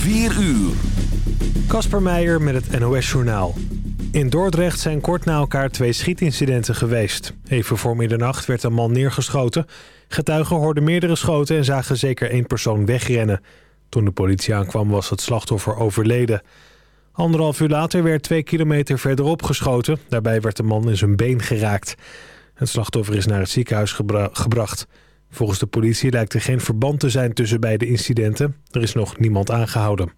4 uur. Kasper Meijer met het NOS-journaal. In Dordrecht zijn kort na elkaar twee schietincidenten geweest. Even voor middernacht werd een man neergeschoten. Getuigen hoorden meerdere schoten en zagen zeker één persoon wegrennen. Toen de politie aankwam was het slachtoffer overleden. Anderhalf uur later werd twee kilometer verderop geschoten. Daarbij werd de man in zijn been geraakt. Het slachtoffer is naar het ziekenhuis gebracht. Volgens de politie lijkt er geen verband te zijn tussen beide incidenten. Er is nog niemand aangehouden.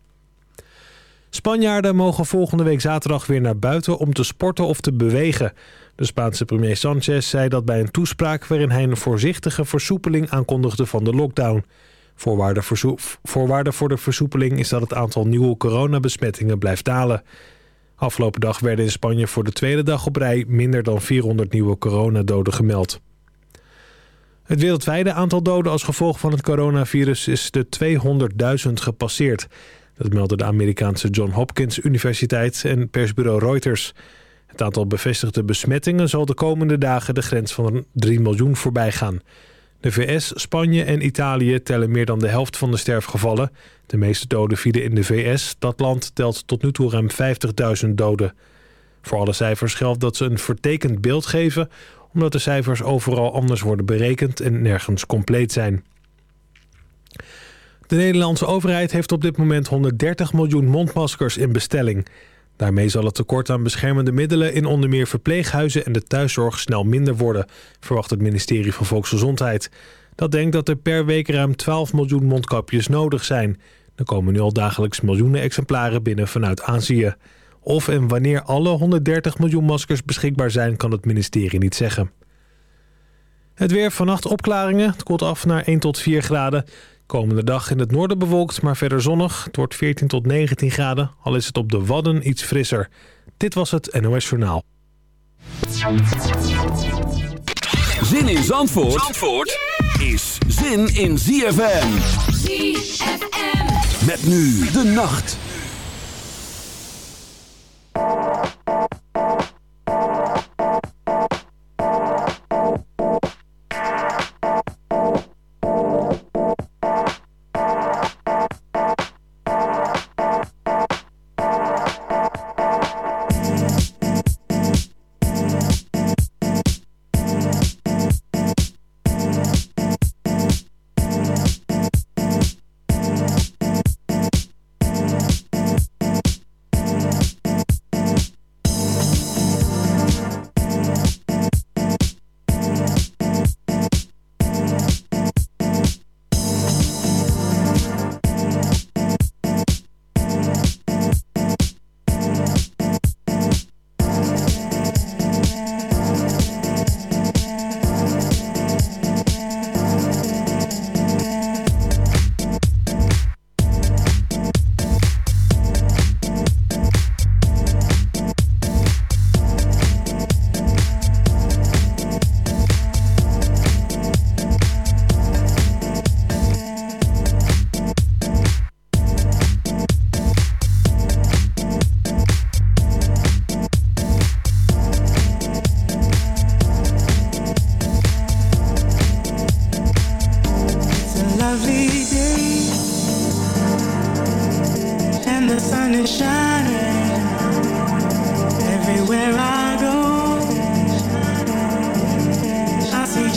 Spanjaarden mogen volgende week zaterdag weer naar buiten om te sporten of te bewegen. De Spaanse premier Sanchez zei dat bij een toespraak waarin hij een voorzichtige versoepeling aankondigde van de lockdown. Voorwaarde, voor de versoepeling is dat het aantal nieuwe coronabesmettingen blijft dalen. Afgelopen dag werden in Spanje voor de tweede dag op rij minder dan 400 nieuwe coronadoden gemeld. Het wereldwijde aantal doden als gevolg van het coronavirus is de 200.000 gepasseerd. Dat meldde de Amerikaanse John Hopkins Universiteit en persbureau Reuters. Het aantal bevestigde besmettingen zal de komende dagen de grens van 3 miljoen voorbij gaan. De VS, Spanje en Italië tellen meer dan de helft van de sterfgevallen. De meeste doden vielen in de VS. Dat land telt tot nu toe ruim 50.000 doden. Voor alle cijfers geldt dat ze een vertekend beeld geven... omdat de cijfers overal anders worden berekend en nergens compleet zijn. De Nederlandse overheid heeft op dit moment 130 miljoen mondmaskers in bestelling. Daarmee zal het tekort aan beschermende middelen in onder meer verpleeghuizen en de thuiszorg snel minder worden, verwacht het ministerie van Volksgezondheid. Dat denkt dat er per week ruim 12 miljoen mondkapjes nodig zijn. Er komen nu al dagelijks miljoenen exemplaren binnen vanuit Azië. Of en wanneer alle 130 miljoen maskers beschikbaar zijn, kan het ministerie niet zeggen. Het weer vannacht opklaringen. Het koelt af naar 1 tot 4 graden. Komende dag in het noorden bewolkt, maar verder zonnig. Het wordt 14 tot 19 graden, al is het op de Wadden iets frisser. Dit was het NOS Journaal. Zin in Zandvoort, Zandvoort is zin in ZFM. ZFM. Met nu de nacht. Thank you.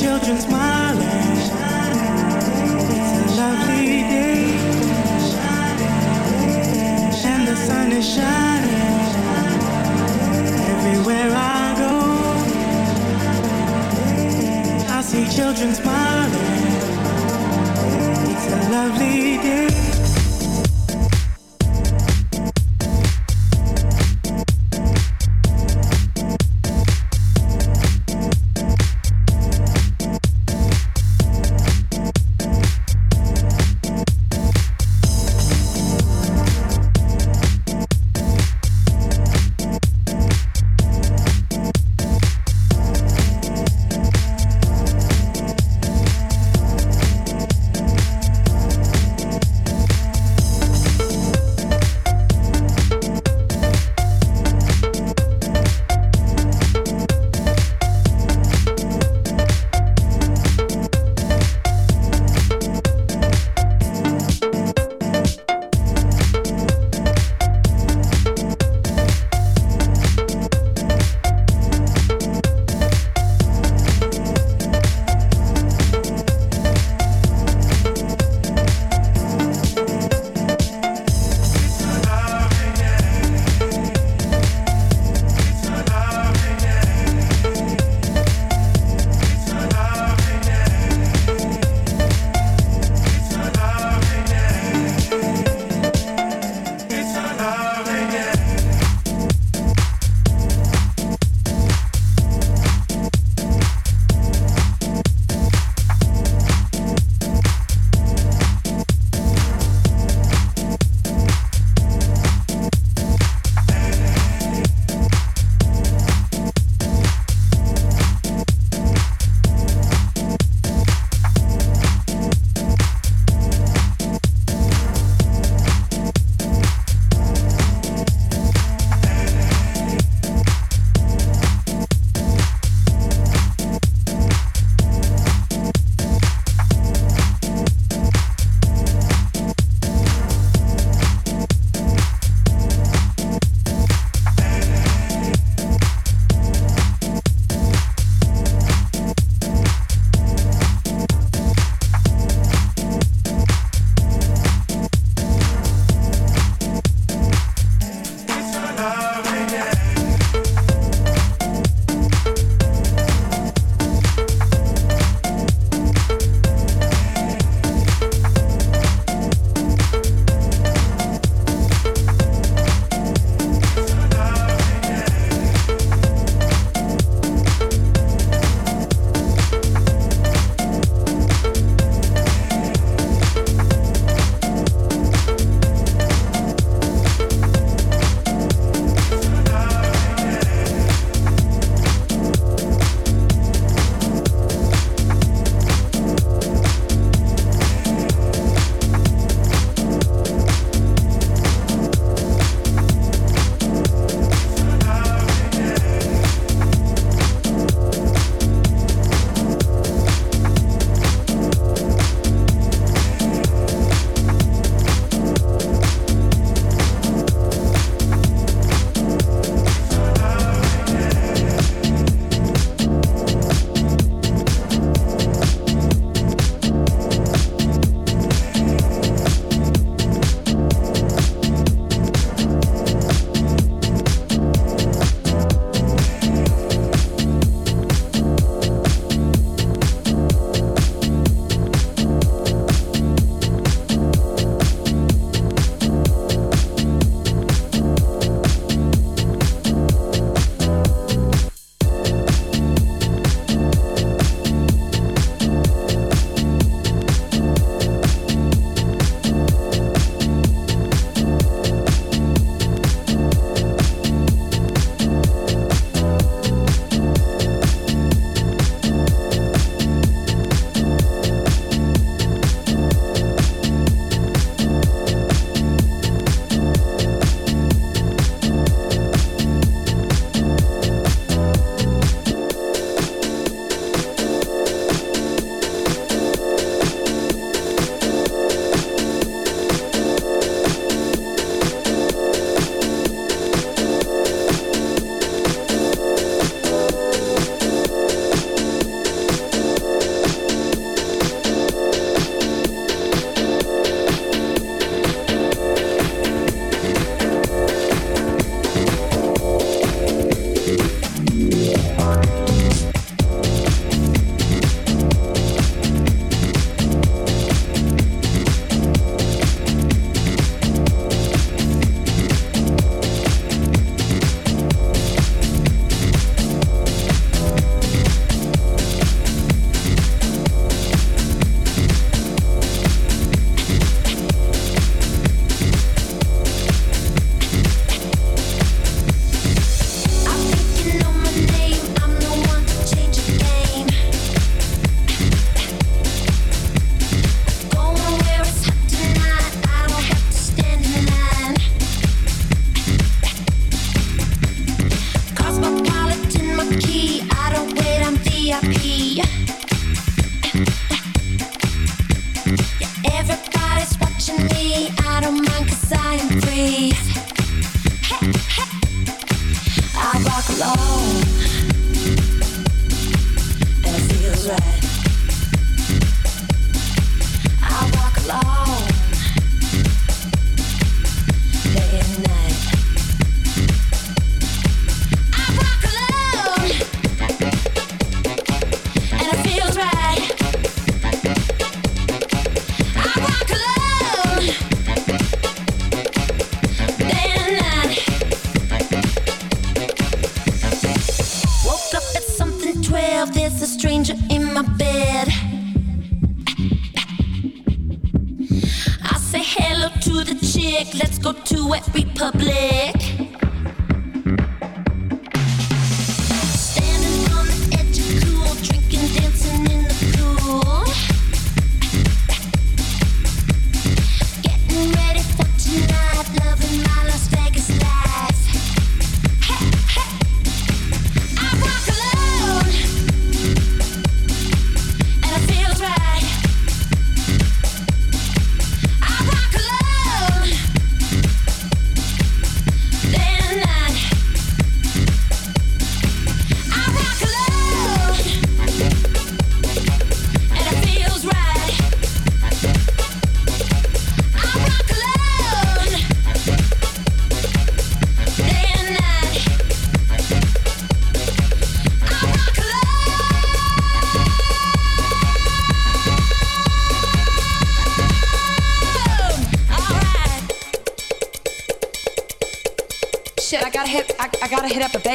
Children smiling. It's a lovely day, and the sun is shining. Everywhere I go, I see children smiling.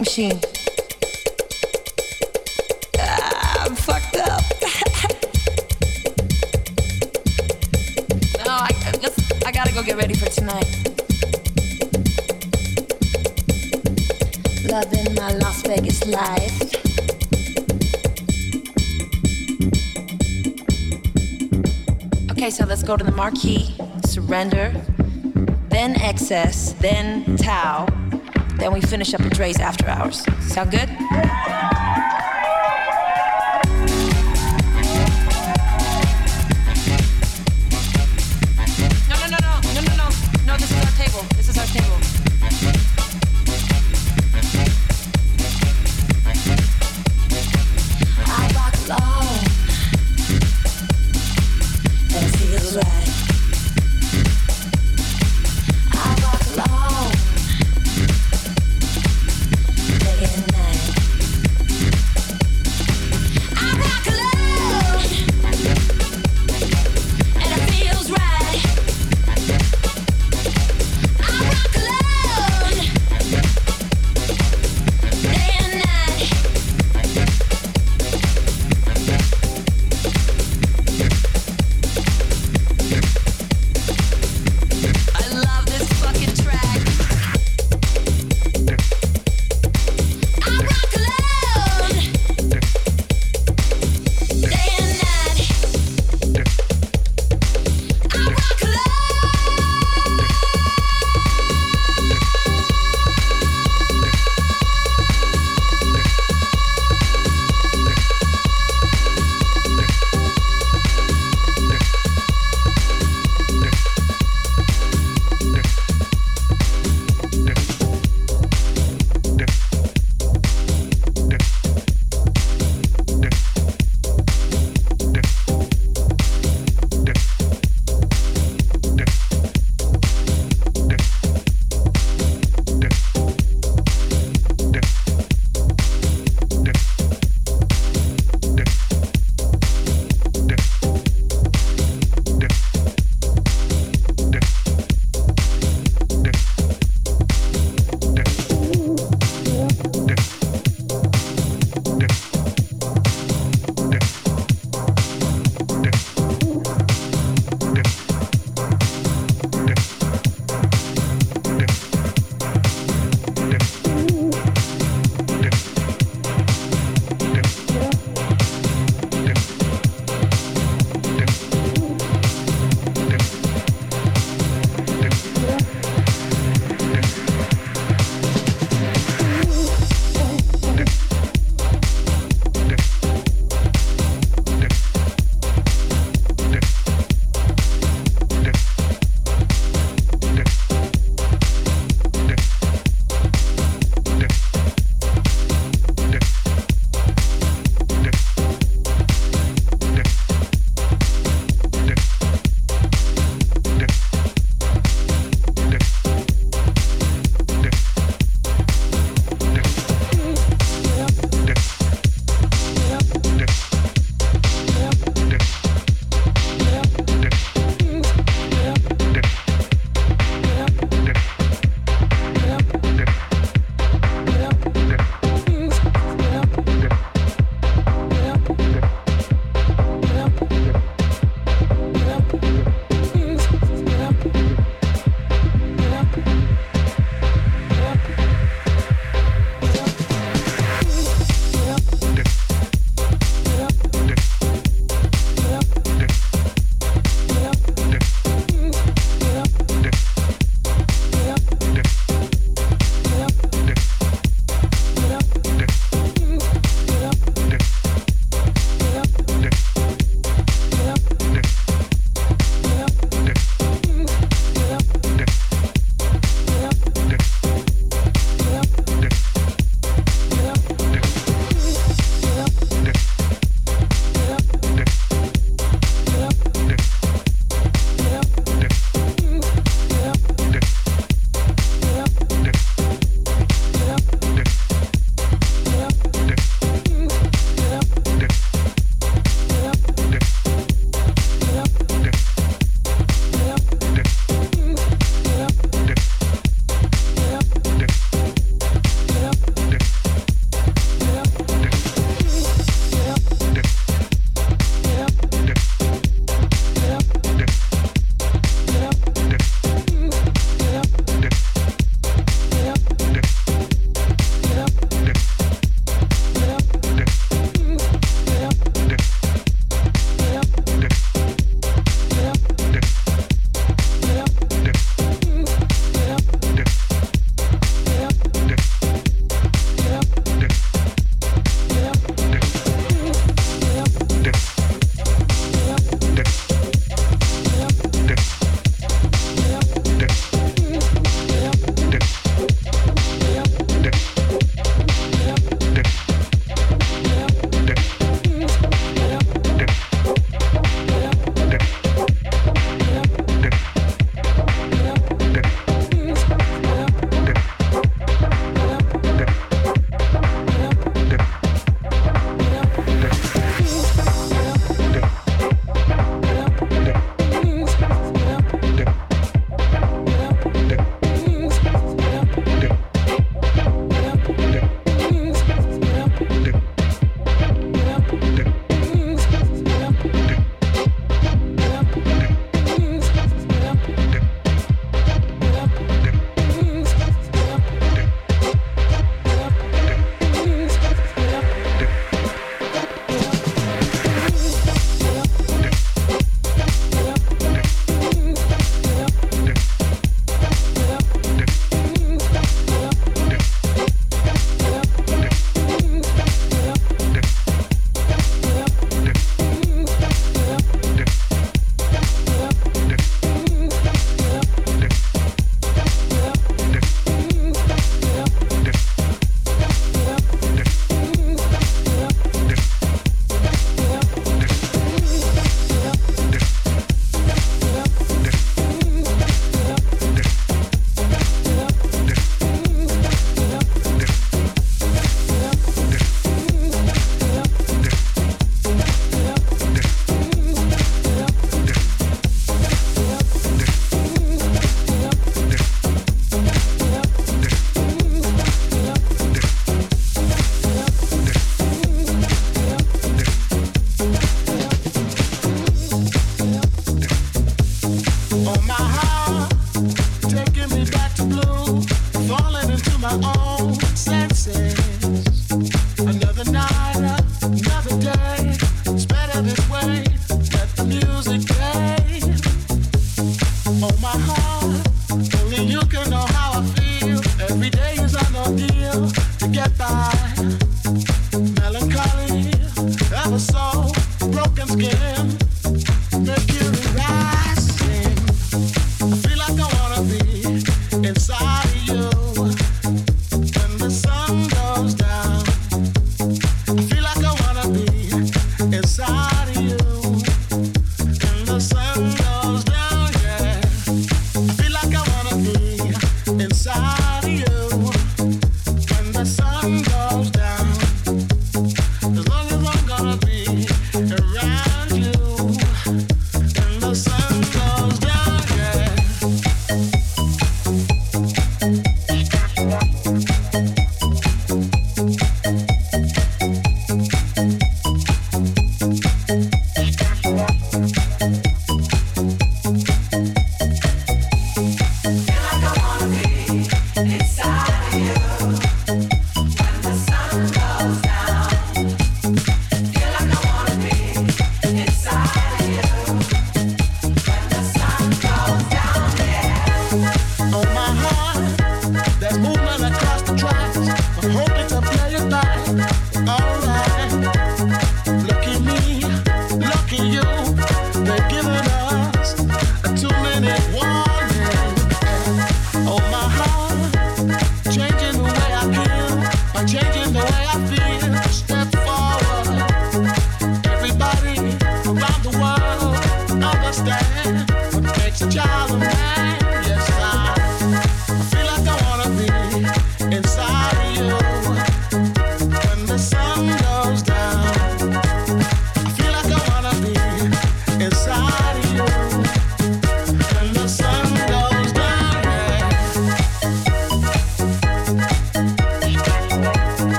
Machine. Ah, I'm fucked up. no, I, I gotta go get ready for tonight. Loving my Las Vegas life. Okay, so let's go to the marquee, surrender, then excess, then tau. Then we finish up at Dre's after hours. Sound good?